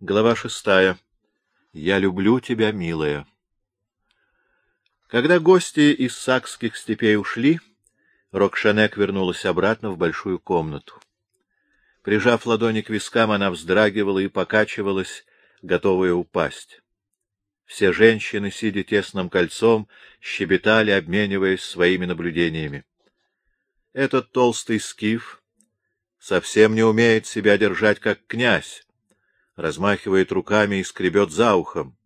Глава шестая. Я люблю тебя, милая. Когда гости из сакских степей ушли, Рокшанек вернулась обратно в большую комнату. Прижав ладони к вискам, она вздрагивала и покачивалась, готовая упасть. Все женщины, сидя тесным кольцом, щебетали, обмениваясь своими наблюдениями. Этот толстый скиф совсем не умеет себя держать как князь, размахивает руками и скребет за ухом.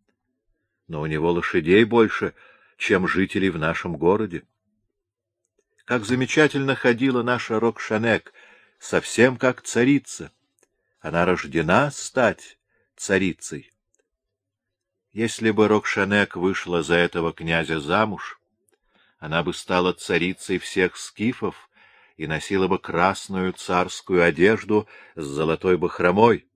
Но у него лошадей больше, чем жителей в нашем городе. Как замечательно ходила наша Рокшанек, совсем как царица. Она рождена стать царицей. Если бы Рокшанек вышла за этого князя замуж, она бы стала царицей всех скифов и носила бы красную царскую одежду с золотой бахромой.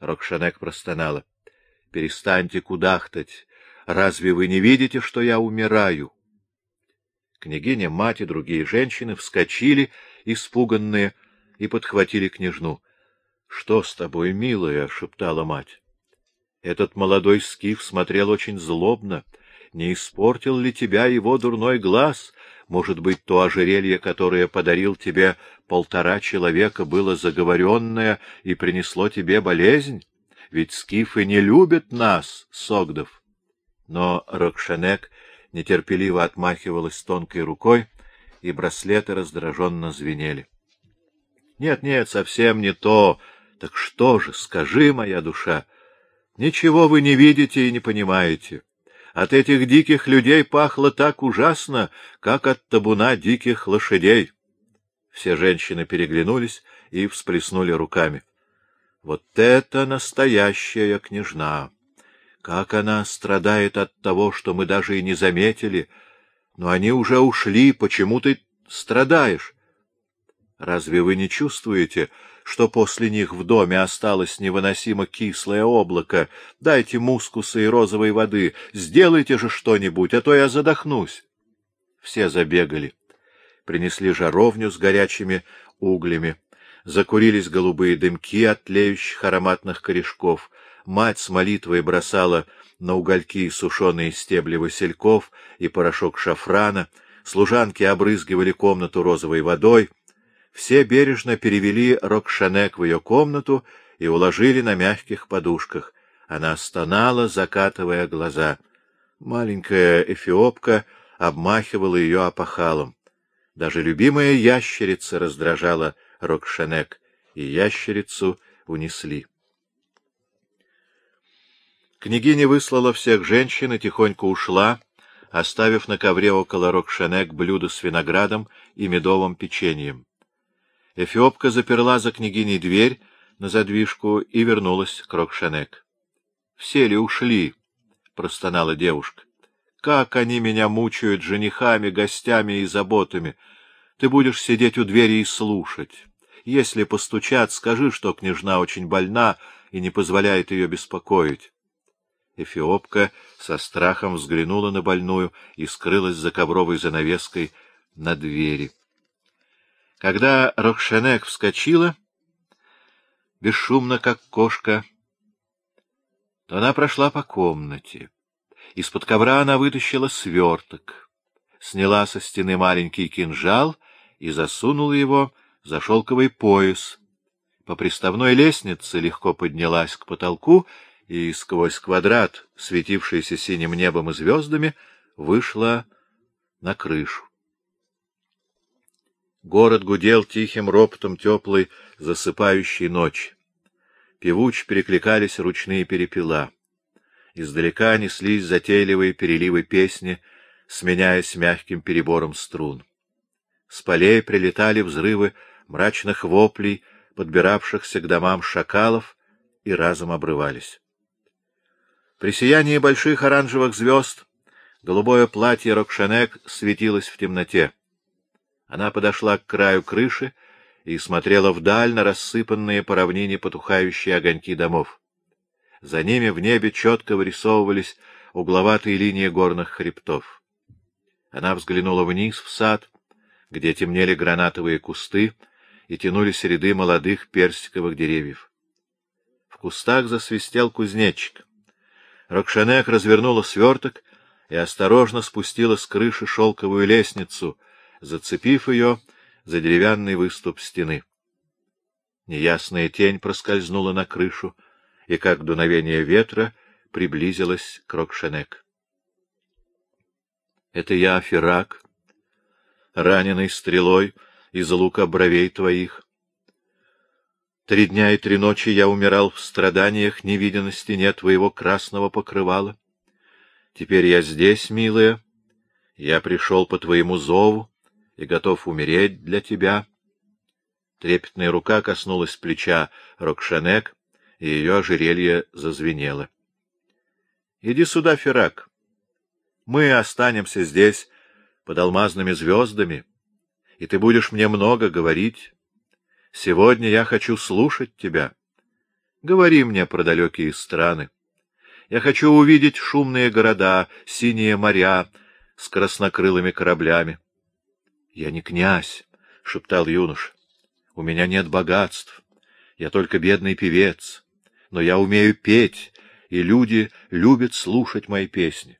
Рокшанек простонала. — Перестаньте кудахтать. Разве вы не видите, что я умираю? Княгиня, мать и другие женщины вскочили, испуганные, и подхватили княжну. — Что с тобой, милая? — шептала мать. Этот молодой скиф смотрел очень злобно. Не испортил ли тебя его дурной глаз? Может быть, то ожерелье, которое подарил тебе полтора человека, было заговоренное и принесло тебе болезнь? Ведь скифы не любят нас, Согдов. Но Рокшенек нетерпеливо отмахивалась тонкой рукой, и браслеты раздраженно звенели. — Нет, нет, совсем не то. Так что же, скажи, моя душа, — Ничего вы не видите и не понимаете. От этих диких людей пахло так ужасно, как от табуна диких лошадей. Все женщины переглянулись и всплеснули руками. Вот это настоящая княжна! Как она страдает от того, что мы даже и не заметили. Но они уже ушли, почему ты страдаешь? Разве вы не чувствуете, что после них в доме осталось невыносимо кислое облако. Дайте мускуса и розовой воды, сделайте же что-нибудь, а то я задохнусь. Все забегали. Принесли жаровню с горячими углями. Закурились голубые дымки от тлеющих ароматных корешков. Мать с молитвой бросала на угольки сушеные стебли васильков и порошок шафрана. Служанки обрызгивали комнату розовой водой — все бережно перевели Рокшанек в ее комнату и уложили на мягких подушках. Она стонала, закатывая глаза. Маленькая эфиопка обмахивала ее опахалом. Даже любимая ящерица раздражала Рокшанек, и ящерицу унесли. Княгиня выслала всех женщин и тихонько ушла, оставив на ковре около Рокшанек блюдо с виноградом и медовым печеньем. Эфиопка заперла за княгиней дверь на задвижку и вернулась к Рокшенек. — Все ли ушли? — простонала девушка. — Как они меня мучают женихами, гостями и заботами! Ты будешь сидеть у двери и слушать. Если постучат, скажи, что княжна очень больна и не позволяет ее беспокоить. Эфиопка со страхом взглянула на больную и скрылась за ковровой занавеской на двери. Когда Рокшенек вскочила, бесшумно, как кошка, то она прошла по комнате. Из-под ковра она вытащила сверток, сняла со стены маленький кинжал и засунула его за шелковый пояс. По приставной лестнице легко поднялась к потолку и сквозь квадрат, светившийся синим небом и звездами, вышла на крышу. Город гудел тихим ропотом теплой, засыпающей ночи. Певуч перекликались ручные перепела. Издалека неслись затейливые переливы песни, сменяясь мягким перебором струн. С полей прилетали взрывы мрачных воплей, подбиравшихся к домам шакалов, и разом обрывались. При сиянии больших оранжевых звезд голубое платье Рокшанек светилось в темноте. Она подошла к краю крыши и смотрела вдаль на рассыпанные по равнине потухающие огоньки домов. За ними в небе четко вырисовывались угловатые линии горных хребтов. Она взглянула вниз, в сад, где темнели гранатовые кусты и тянулись ряды молодых персиковых деревьев. В кустах засвистел кузнечик. Рокшенек развернула сверток и осторожно спустила с крыши шелковую лестницу, зацепив ее за деревянный выступ стены. Неясная тень проскользнула на крышу и, как дуновение ветра, приблизилась к Рокшенек. — Это я, Ферак, раненый стрелой из лука бровей твоих. Три дня и три ночи я умирал в страданиях, не видя на стене твоего красного покрывала. Теперь я здесь, милая, я пришел по твоему зову и готов умереть для тебя. Трепетная рука коснулась плеча Рокшенек, и ее ожерелье зазвенело. — Иди сюда, Ферак. Мы останемся здесь под алмазными звездами, и ты будешь мне много говорить. Сегодня я хочу слушать тебя. Говори мне про далекие страны. Я хочу увидеть шумные города, синие моря с краснокрылыми кораблями. — Я не князь, — шептал юноша. — У меня нет богатств. Я только бедный певец. Но я умею петь, и люди любят слушать мои песни.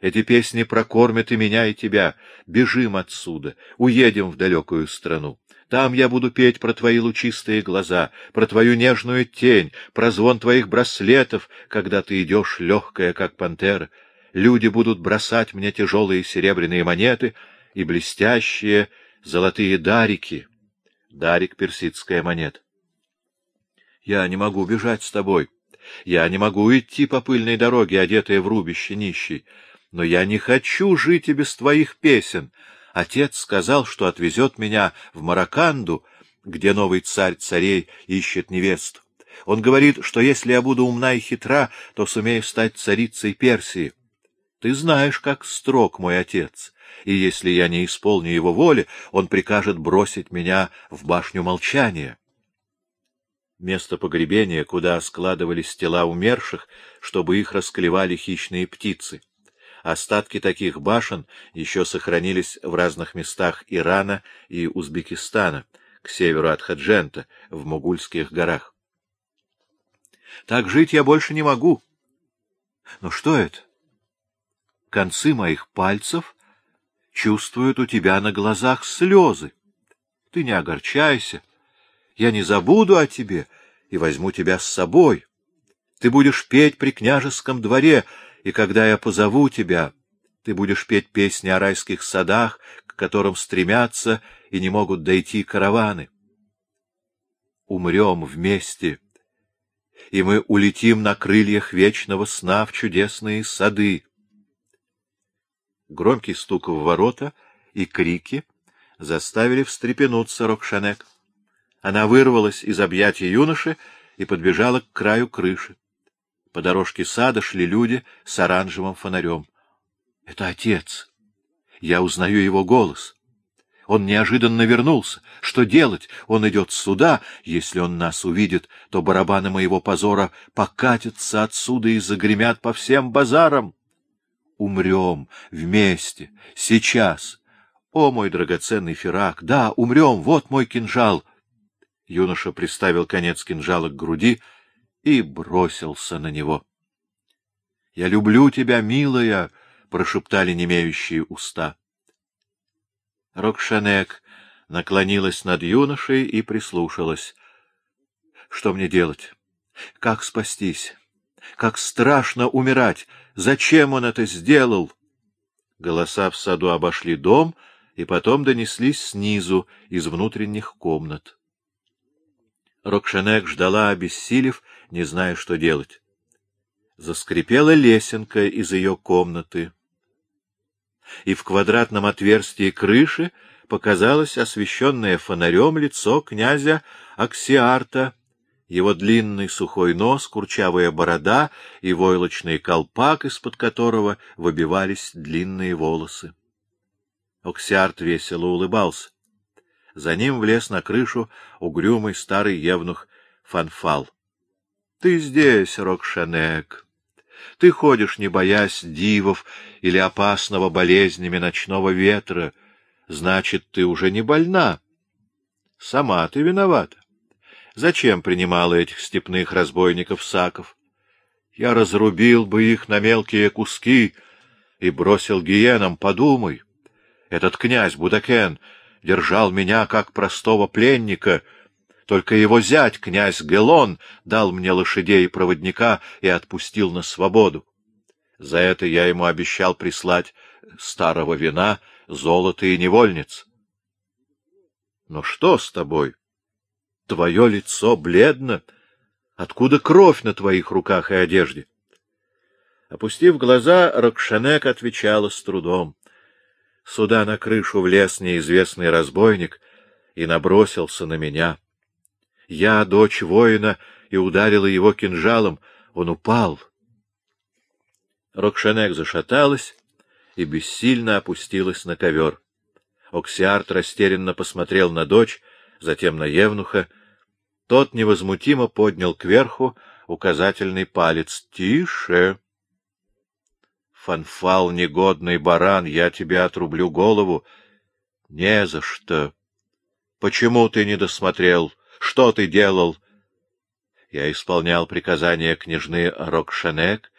Эти песни прокормят и меня, и тебя. Бежим отсюда, уедем в далекую страну. Там я буду петь про твои лучистые глаза, про твою нежную тень, про звон твоих браслетов, когда ты идешь легкая, как пантера. Люди будут бросать мне тяжелые серебряные монеты и блестящие золотые дарики. Дарик — персидская монета. Я не могу бежать с тобой. Я не могу идти по пыльной дороге, одетая в рубище нищий. Но я не хочу жить и без твоих песен. Отец сказал, что отвезет меня в Мараканду, где новый царь царей ищет невесту. Он говорит, что если я буду умна и хитра, то сумею стать царицей Персии. Ты знаешь, как строг мой отец, и если я не исполню его воли, он прикажет бросить меня в башню молчания. Место погребения, куда складывались тела умерших, чтобы их расклевали хищные птицы. Остатки таких башен еще сохранились в разных местах Ирана и Узбекистана, к северу от Хаджента, в Мугульских горах. Так жить я больше не могу. Но что это? Концы моих пальцев чувствуют у тебя на глазах слезы. Ты не огорчайся. Я не забуду о тебе и возьму тебя с собой. Ты будешь петь при княжеском дворе, и когда я позову тебя, ты будешь петь песни о райских садах, к которым стремятся и не могут дойти караваны. Умрем вместе, и мы улетим на крыльях вечного сна в чудесные сады. Громкий стук в ворота и крики заставили встрепенуться Рокшанек. Она вырвалась из объятий юноши и подбежала к краю крыши. По дорожке сада шли люди с оранжевым фонарем. — Это отец. Я узнаю его голос. Он неожиданно вернулся. Что делать? Он идет сюда. Если он нас увидит, то барабаны моего позора покатятся отсюда и загремят по всем базарам. Умрем вместе, сейчас. О, мой драгоценный Ферак! Да, умрем, вот мой кинжал. Юноша приставил конец кинжала к груди и бросился на него. — Я люблю тебя, милая! — прошептали немеющие уста. Рокшанек наклонилась над юношей и прислушалась. — Что мне делать? Как спастись? Как страшно умирать! Зачем он это сделал? Голоса в саду обошли дом и потом донеслись снизу, из внутренних комнат. Рокшенек ждала, обессилев, не зная, что делать. Заскрипела лесенка из ее комнаты, и в квадратном отверстии крыши показалось освещенное фонарем лицо князя Аксиарта, его длинный сухой нос, курчавая борода и войлочный колпак, из-под которого выбивались длинные волосы. Оксиарт весело улыбался. За ним влез на крышу угрюмый старый евнух Фанфал. — Ты здесь, Рокшенек. Ты ходишь, не боясь дивов или опасного болезнями ночного ветра. Значит, ты уже не больна. Сама ты виновата. Зачем принимала этих степных разбойников Саков? Я разрубил бы их на мелкие куски и бросил гиенам, подумай. Этот князь Будакен держал меня как простого пленника, только его зять, князь Гелон, дал мне лошадей и проводника и отпустил на свободу. За это я ему обещал прислать старого вина, золото и невольниц. Но что с тобой? Твое лицо бледно. Откуда кровь на твоих руках и одежде? Опустив глаза, Рокшанек отвечала с трудом. Сюда на крышу влез неизвестный разбойник и набросился на меня. Я, дочь воина, и ударила его кинжалом. Он упал. Рокшанек зашаталась и бессильно опустилась на ковер. Оксиарт растерянно посмотрел на дочь, затем на Евнуха. Тот невозмутимо поднял кверху указательный палец. — Тише! Фанфал, негодный баран, я тебе отрублю голову. — Не за что. — Почему ты не досмотрел? Что ты делал? Я исполнял приказания княжны Рокшенек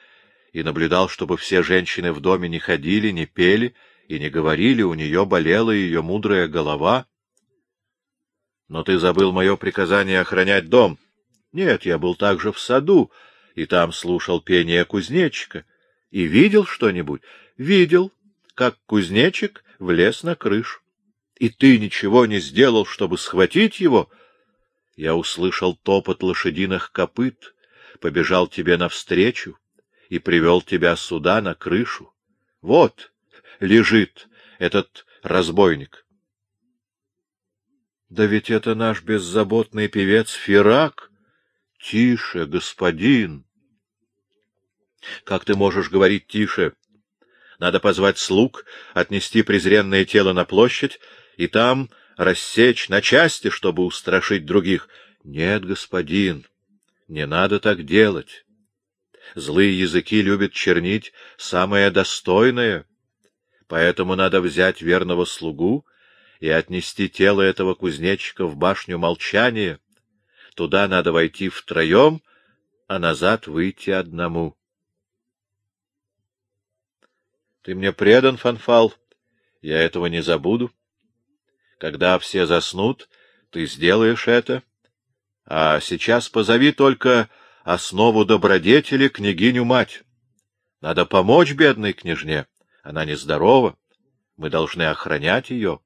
и наблюдал, чтобы все женщины в доме не ходили, не пели и не говорили, у нее болела ее мудрая голова. Но ты забыл мое приказание охранять дом. Нет, я был также в саду, и там слушал пение кузнечика. И видел что-нибудь? Видел, как кузнечик влез на крышу. И ты ничего не сделал, чтобы схватить его? Я услышал топот лошадиных копыт, побежал тебе навстречу и привел тебя сюда, на крышу. Вот лежит этот разбойник. Да ведь это наш беззаботный певец Фирак. Тише, господин. Как ты можешь говорить тише? Надо позвать слуг, отнести презренное тело на площадь и там рассечь на части, чтобы устрашить других. Нет, господин, не надо так делать. Злые языки любят чернить самое достойное, поэтому надо взять верного слугу и отнести тело этого кузнечика в башню молчания. Туда надо войти втроем, а назад выйти одному. Ты мне предан, Фанфал, я этого не забуду. Когда все заснут, ты сделаешь это. А сейчас позови только основу добродетели княгиню-мать. Надо помочь бедной княжне, она нездорова, мы должны охранять ее.